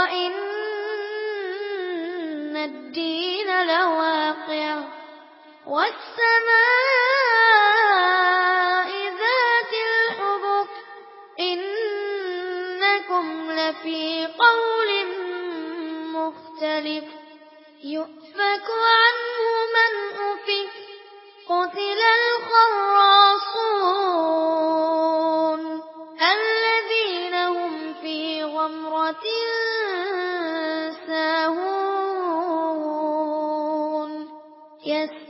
وإن الدين لواقع والسماء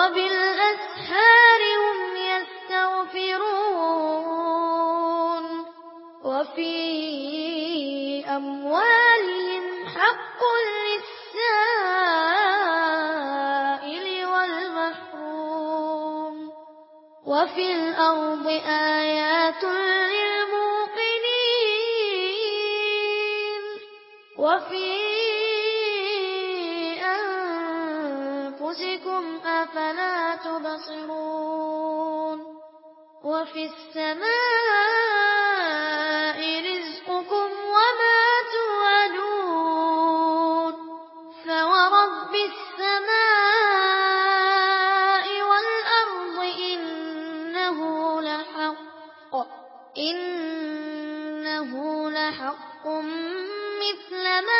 وبالأسحار هم يستغفرون وفي أموالهم حق للسائل والمحروم وفي الأرض آيات للموقنين وفي أنفسكم أفلا تبصرون وفي السماء رزقكم وما توعدون فورب السماء والأرض إنه لحق إنه لحق مثل ما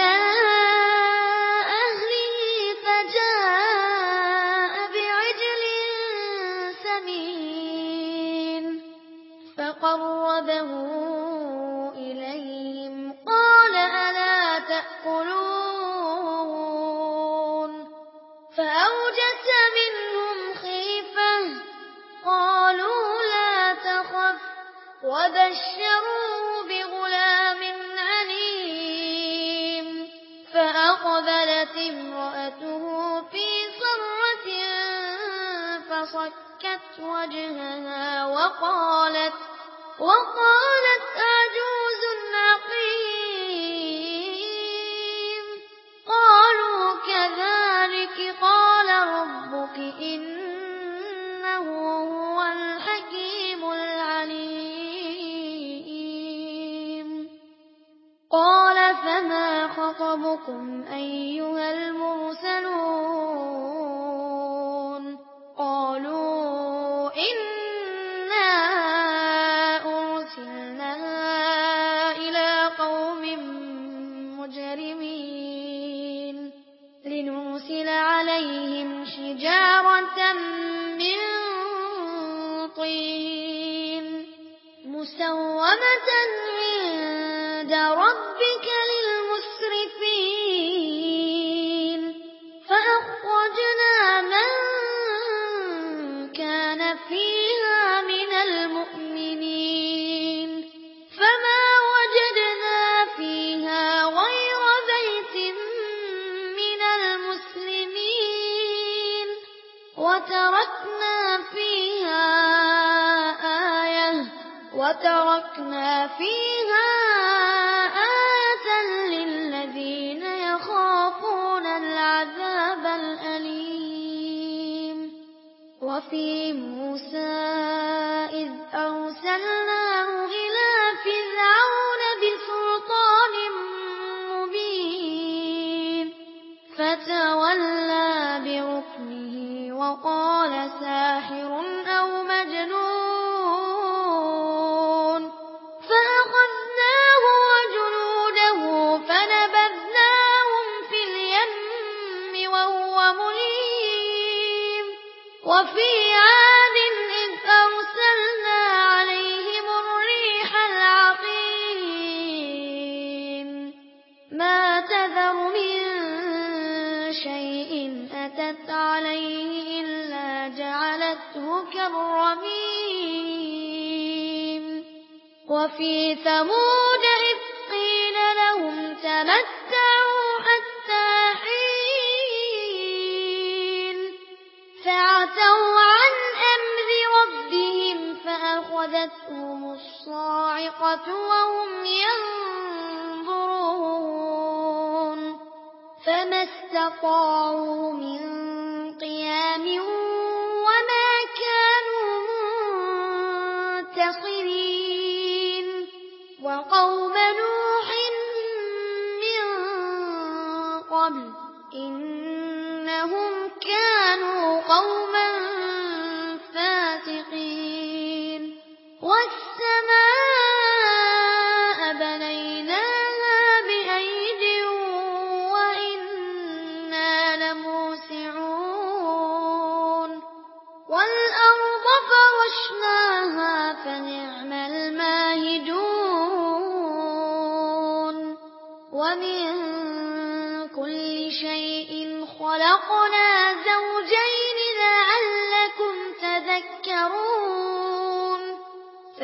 فأوجس منهم خيفة قالوا لا تخف وبشروه بغلام عليم. فأقبلت امرأته في صرة فصكت وجهها وقالت وقالت خطبكم أيها المرسلون قالوا إنا أرسلنا إلى قوم مجرمين لنرسل عليهم شجارة من طين مسومة من وتركنا فيها آتا للذين يخافون العذاب الأليم. وفي موسى إذ أرسلناه إلى فرعون بسلطان مبين. فتولى بركنه وقال ساحر وفي عاد إذ أرسلنا عليهم الريح العقيم. ما تذر من شيء أتت عليه إلا جعلته كالرميم. وفي ثمود أَخَذَتْهُمُ الصاعقة وهم ينظرون فما استطاعوا من قيام وما كانوا منتصرين وقوم نور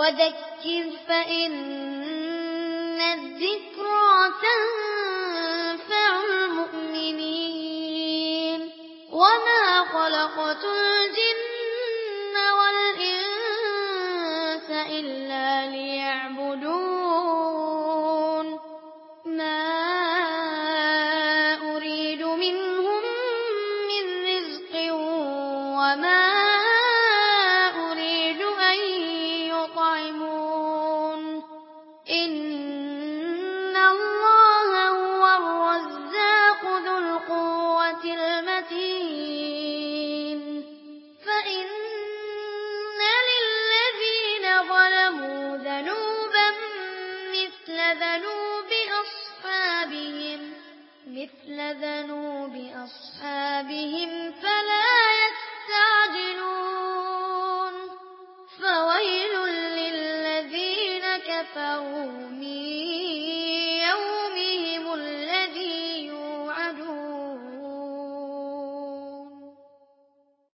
وذكر فإن الذكرى تنفع المؤمنين. وما خلقت الجن والإنس إلا ليعبدون أصحابهم